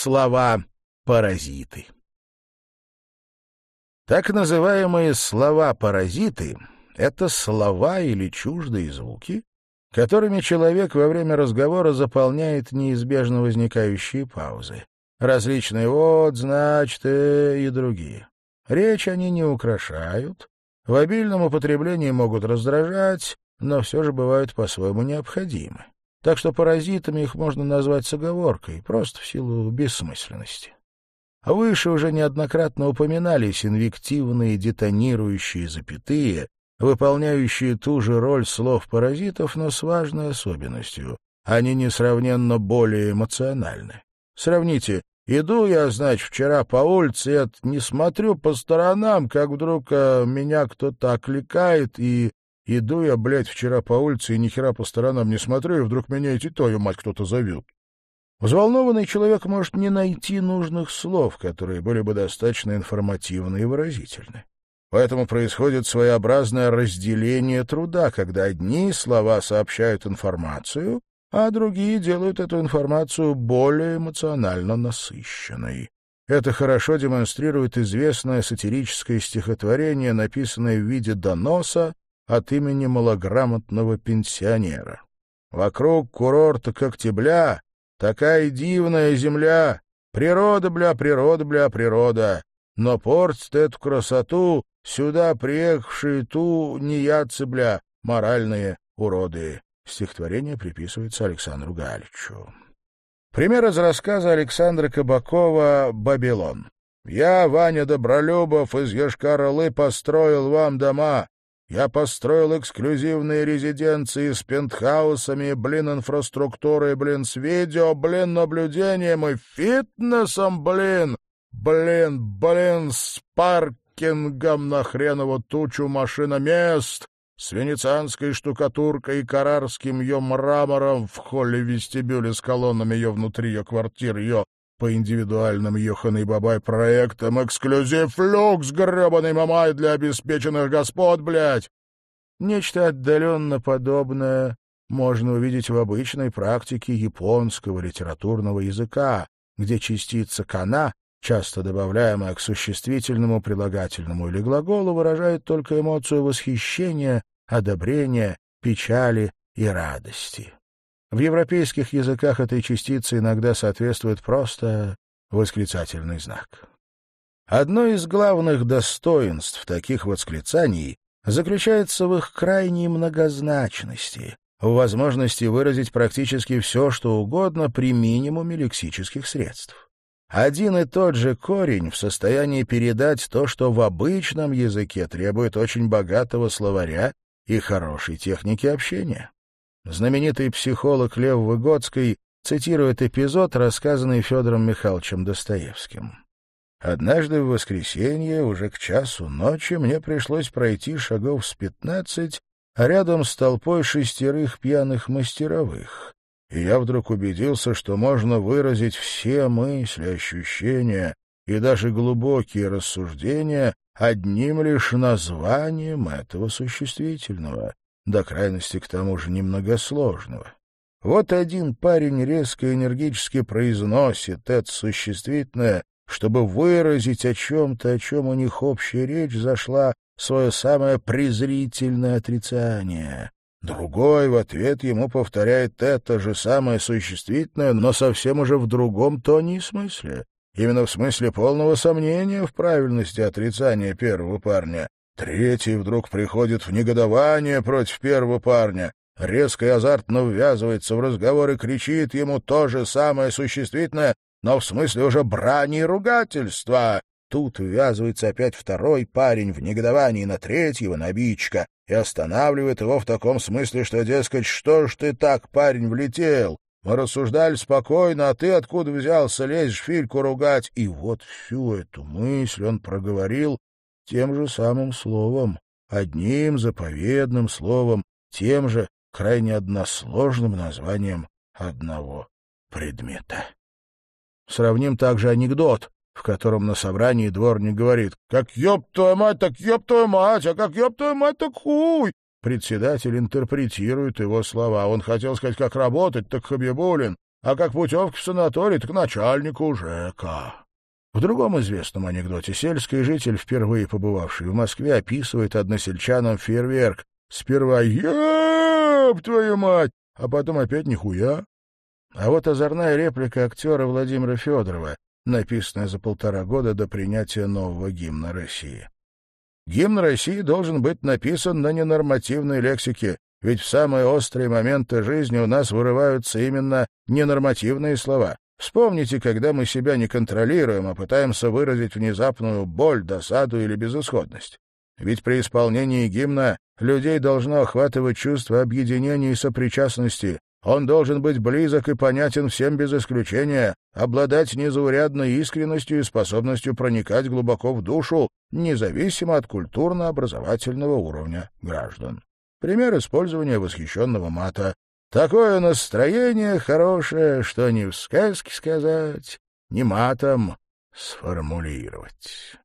слова-паразиты. Так называемые слова-паразиты — это слова или чуждые звуки, которыми человек во время разговора заполняет неизбежно возникающие паузы. Различные «вот», «значит» э, и другие. Речь они не украшают, в обильном употреблении могут раздражать, но все же бывают по-своему необходимы. Так что паразитами их можно назвать с оговоркой, просто в силу бессмысленности. А выше уже неоднократно упоминались инвективные детонирующие запятые, выполняющие ту же роль слов-паразитов, но с важной особенностью. Они несравненно более эмоциональны. Сравните Иду я, значит, вчера по улице, не смотрю по сторонам, как вдруг а, меня кто-то окликает, и иду я, блядь, вчера по улице, и ни хера по сторонам не смотрю, и вдруг меня эти твою мать кто-то зовет. Взволнованный человек может не найти нужных слов, которые были бы достаточно информативны и выразительны. Поэтому происходит своеобразное разделение труда, когда одни слова сообщают информацию, а другие делают эту информацию более эмоционально насыщенной. Это хорошо демонстрирует известное сатирическое стихотворение, написанное в виде доноса от имени малограмотного пенсионера. «Вокруг курорта Коктебля такая дивная земля, природа, бля, природа, бля, природа, но портит эту красоту сюда приехавшие ту неядцы, бля, моральные уроды». Стихотворение приписывается Александру Галичу. Пример из рассказа Александра Кабакова «Бабилон». «Я, Ваня Добролюбов, из Ешкар-Олы построил вам дома. Я построил эксклюзивные резиденции с пентхаусами, блин, инфраструктурой, блин, с видео, блин, наблюдением и фитнесом, блин, блин, блин, с паркингом на хреново тучу машиномест, с венецианской штукатуркой и карарским ее мрамором в холле-вестибюле с колоннами ее внутри ее квартир, ее по индивидуальным Йоханой Бабай проектам эксклюзив люкс гребаный мамай для обеспеченных господ, блядь. Нечто отдаленно подобное можно увидеть в обычной практике японского литературного языка, где частица «кана», часто добавляемая к существительному, прилагательному или глаголу, выражает только эмоцию восхищения одобрения, печали и радости. В европейских языках этой частице иногда соответствует просто восклицательный знак. Одно из главных достоинств таких восклицаний заключается в их крайней многозначности, в возможности выразить практически все, что угодно при минимуме лексических средств. Один и тот же корень в состоянии передать то, что в обычном языке требует очень богатого словаря и хорошей техники общения. Знаменитый психолог Лев Выгодский цитирует эпизод, рассказанный Федором Михайловичем Достоевским. «Однажды в воскресенье, уже к часу ночи, мне пришлось пройти шагов с пятнадцать, а рядом с толпой шестерых пьяных мастеровых, и я вдруг убедился, что можно выразить все мысли, ощущения и даже глубокие рассуждения одним лишь названием этого существительного, до крайности к тому же немногосложного. Вот один парень резко и энергически произносит это существительное, чтобы выразить о чем-то, о чем у них общая речь зашла, свое самое презрительное отрицание. Другой в ответ ему повторяет это же самое существительное, но совсем уже в другом тоне и смысле. Именно в смысле полного сомнения в правильности отрицания первого парня. Третий вдруг приходит в негодование против первого парня, резко и азартно ввязывается в разговор и кричит ему то же самое существительное, но в смысле уже брани и ругательства. Тут ввязывается опять второй парень в негодовании на третьего, на обидчика, и останавливает его в таком смысле, что, дескать, что ж ты так, парень, влетел? Мы рассуждали спокойно, а ты откуда взялся, лезешь Фильку ругать? И вот всю эту мысль он проговорил тем же самым словом, одним заповедным словом, тем же крайне односложным названием одного предмета. Сравним также анекдот, в котором на собрании дворник говорит «Как ёб твою мать, так ёб твою мать, а как ёб твою мать, так хуй!» Председатель интерпретирует его слова. Он хотел сказать, как работать, так Хабибулин. а как путевки в санаторий, так начальнику ЖЭКа. В другом известном анекдоте сельский житель, впервые побывавший в Москве, описывает односельчанам фейерверк. Сперва «Еб твою мать!», а потом опять нихуя. А вот озорная реплика актера Владимира Федорова, написанная за полтора года до принятия нового гимна России. Гимн России должен быть написан на ненормативной лексике, ведь в самые острые моменты жизни у нас вырываются именно ненормативные слова. Вспомните, когда мы себя не контролируем, а пытаемся выразить внезапную боль, досаду или безысходность. Ведь при исполнении гимна людей должно охватывать чувство объединения и сопричастности. Он должен быть близок и понятен всем без исключения, обладать незаурядной искренностью и способностью проникать глубоко в душу, независимо от культурно-образовательного уровня граждан. Пример использования восхищенного мата. Такое настроение хорошее, что ни в сказке сказать, ни матом сформулировать.